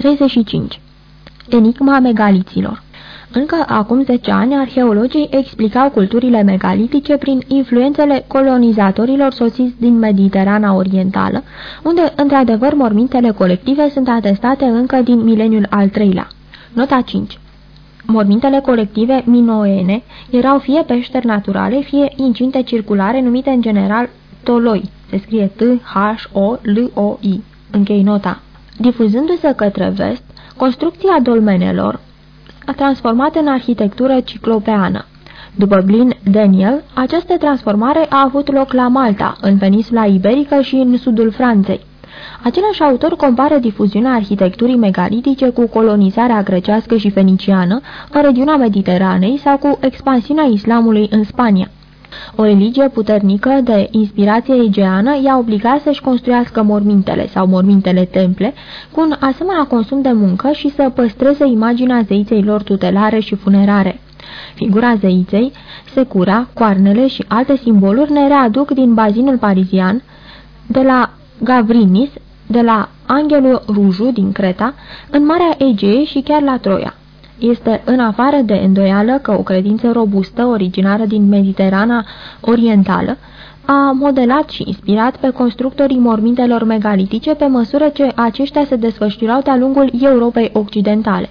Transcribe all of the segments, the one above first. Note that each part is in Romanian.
35. Enigma megaliților încă acum 10 ani, arheologii explicau culturile megalitice prin influențele colonizatorilor sosiți din Mediterana Orientală, unde, într-adevăr, mormintele colective sunt atestate încă din mileniul al III-lea. Nota 5 Mormintele colective minoene erau fie peșteri naturale, fie incinte circulare numite în general toloi. Se scrie T-H-O-L-O-I. Închei nota. Difuzându-se către vest, construcția dolmenelor a transformat în arhitectură ciclopeană. După Glyn Daniel, această transformare a avut loc la Malta, în peninsula iberică și în sudul Franței. Același autor compară difuziunea arhitecturii megalitice cu colonizarea grecească și feniciană în regiunea Mediteranei sau cu expansiunea islamului în Spania. O religie puternică de inspirație egeană i-a obligat să-și construiască mormintele sau mormintele temple cu un asemenea consum de muncă și să păstreze imaginea zeiței lor tutelare și funerare. Figura zeiței, secura, coarnele și alte simboluri ne readuc din bazinul parizian, de la Gavrinis, de la Angelul Ruju din Creta, în Marea Egee și chiar la Troia. Este în afară de îndoială că o credință robustă, originară din Mediterana Orientală, a modelat și inspirat pe constructorii mormintelor megalitice pe măsură ce aceștia se desfășurau de-a lungul Europei Occidentale.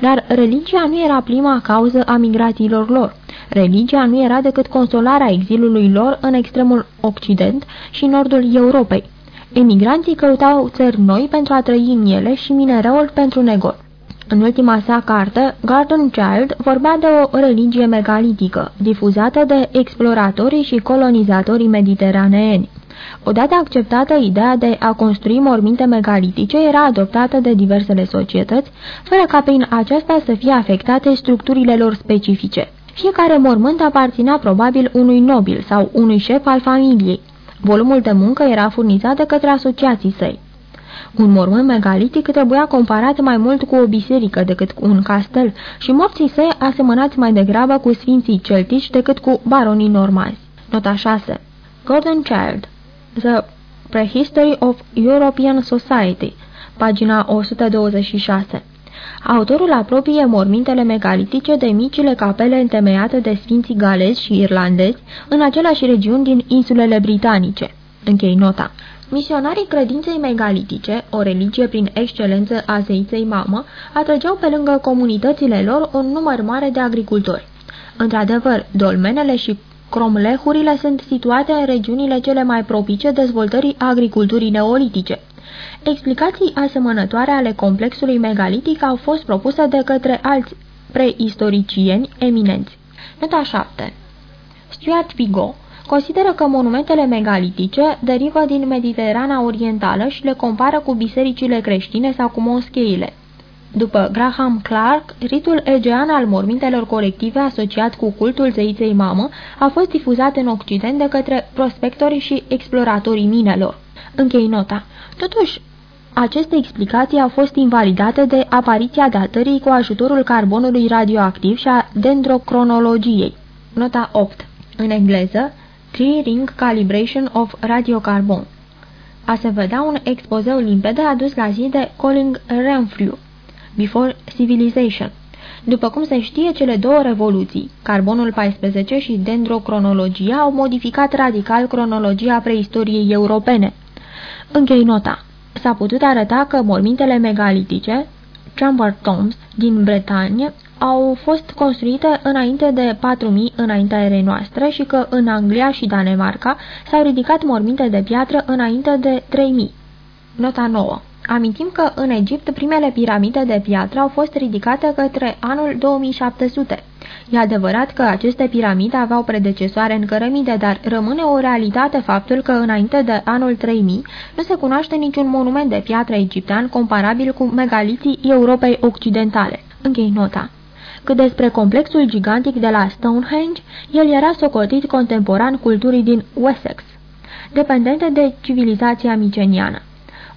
Dar religia nu era prima cauză a migrațiilor lor. Religia nu era decât consolarea exilului lor în extremul Occident și nordul Europei. Emigranții căutau țări noi pentru a trăi în ele și minereul pentru negoț. În ultima sa carte, Garden Child vorbea de o religie megalitică, difuzată de exploratorii și colonizatorii mediteraneeni. Odată acceptată ideea de a construi morminte megalitice era adoptată de diversele societăți, fără ca prin aceasta să fie afectate structurile lor specifice. Fiecare mormânt aparținea probabil unui nobil sau unui șef al familiei. Volumul de muncă era furnizat de către asociații săi. Un mormânt megalitic trebuia comparat mai mult cu o biserică decât cu un castel și morții săi asemănați mai degrabă cu sfinții celtici decât cu baronii normazi. Nota 6 Gordon Child The Prehistory of European Society Pagina 126 Autorul apropie mormintele megalitice de micile capele întemeiate de sfinții galezi și irlandezi în aceleași regiuni din insulele britanice. Închei nota. Misionarii credinței megalitice, o religie prin excelență a zeiței mamă, atrăgeau pe lângă comunitățile lor un număr mare de agricultori. Într-adevăr, dolmenele și cromlehurile sunt situate în regiunile cele mai propice dezvoltării agriculturii neolitice. Explicații asemănătoare ale complexului megalitic au fost propuse de către alți preistoricieni eminenți. Nota 7 Stuart Vigo consideră că monumentele megalitice derivă din Mediterana Orientală și le compară cu bisericile creștine sau cu moscheile. După Graham Clark, ritul egean al mormintelor colective asociat cu cultul zeiței mamă a fost difuzat în Occident de către prospectorii și exploratorii minelor. Închei nota. Totuși, aceste explicații au fost invalidate de apariția datării cu ajutorul carbonului radioactiv și a dendrocronologiei. Nota 8. În engleză, Three Ring Calibration of Radiocarbon. A se vedea un expozeu limpede adus la zi de Colin Renfrew, Before Civilization. După cum se știe, cele două revoluții, carbonul 14 și dendrocronologia, au modificat radical cronologia preistoriei europene. Închei nota. S-a putut arăta că mormintele megalitice, Chamber Tombs, din Bretagne, au fost construite înainte de 4000 înaintea erei noastre și că în Anglia și Danemarca s-au ridicat morminte de piatră înainte de 3000. Nota 9 Amintim că în Egipt primele piramide de piatră au fost ridicate către anul 2700. E adevărat că aceste piramide aveau predecesoare în cărămide, dar rămâne o realitate faptul că înainte de anul 3000 nu se cunoaște niciun monument de piatră egiptean comparabil cu megaliții Europei Occidentale. Închei nota. Cât despre complexul gigantic de la Stonehenge, el era socotit contemporan culturii din Wessex, dependente de civilizația miceniană.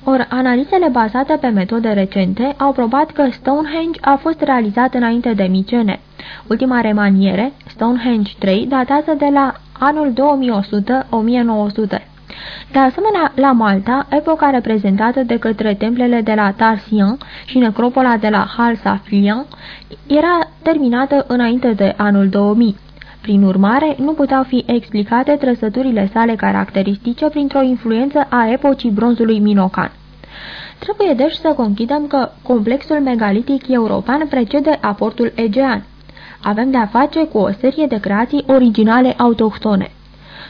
Or, analizele bazate pe metode recente au probat că Stonehenge a fost realizat înainte de Micene. Ultima remaniere, Stonehenge 3, datează de la anul 2100-1900. De asemenea, la Malta, epoca reprezentată de către templele de la Tarsian și necropola de la Halsaflian era terminată înainte de anul 2000. Prin urmare, nu puteau fi explicate trăsăturile sale caracteristice printr-o influență a epocii bronzului minocan. Trebuie deci să conchidem că complexul megalitic european precede aportul egean. Avem de-a face cu o serie de creații originale autohtone.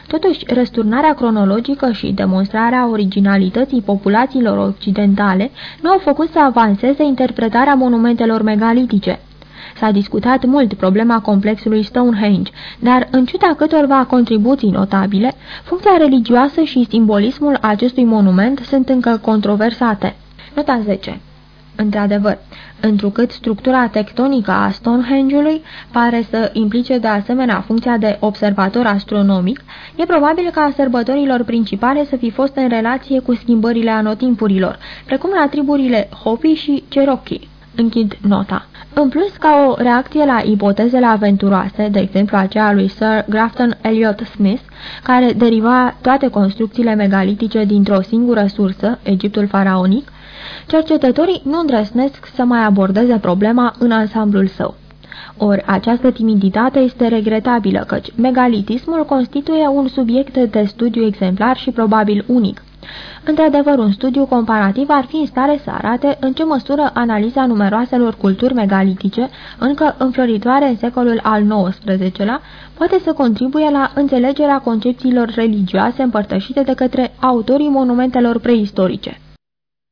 Totuși, răsturnarea cronologică și demonstrarea originalității populațiilor occidentale nu au făcut să avanseze interpretarea monumentelor megalitice. S-a discutat mult problema complexului Stonehenge, dar în ciuda câtorva contribuții notabile, funcția religioasă și simbolismul acestui monument sunt încă controversate. Nota 10 Într-adevăr, întrucât structura tectonică a Stonehenge-ului pare să implice de asemenea funcția de observator astronomic, e probabil ca sărbătorilor principale să fi fost în relație cu schimbările anotimpurilor, precum la triburile Hopi și Cherokee. Închid nota. În plus, ca o reacție la ipotezele aventuroase, de exemplu aceea lui Sir Grafton Elliot Smith, care deriva toate construcțiile megalitice dintr-o singură sursă, Egiptul faraonic, cercetătorii nu îndrăsnesc să mai abordeze problema în ansamblul său. Ori această timiditate este regretabilă, căci megalitismul constituie un subiect de studiu exemplar și probabil unic. Într-adevăr, un studiu comparativ ar fi în stare să arate în ce măsură analiza numeroaselor culturi megalitice, încă înfloritoare în secolul al XIX-lea, poate să contribuie la înțelegerea concepțiilor religioase împărtășite de către autorii monumentelor preistorice.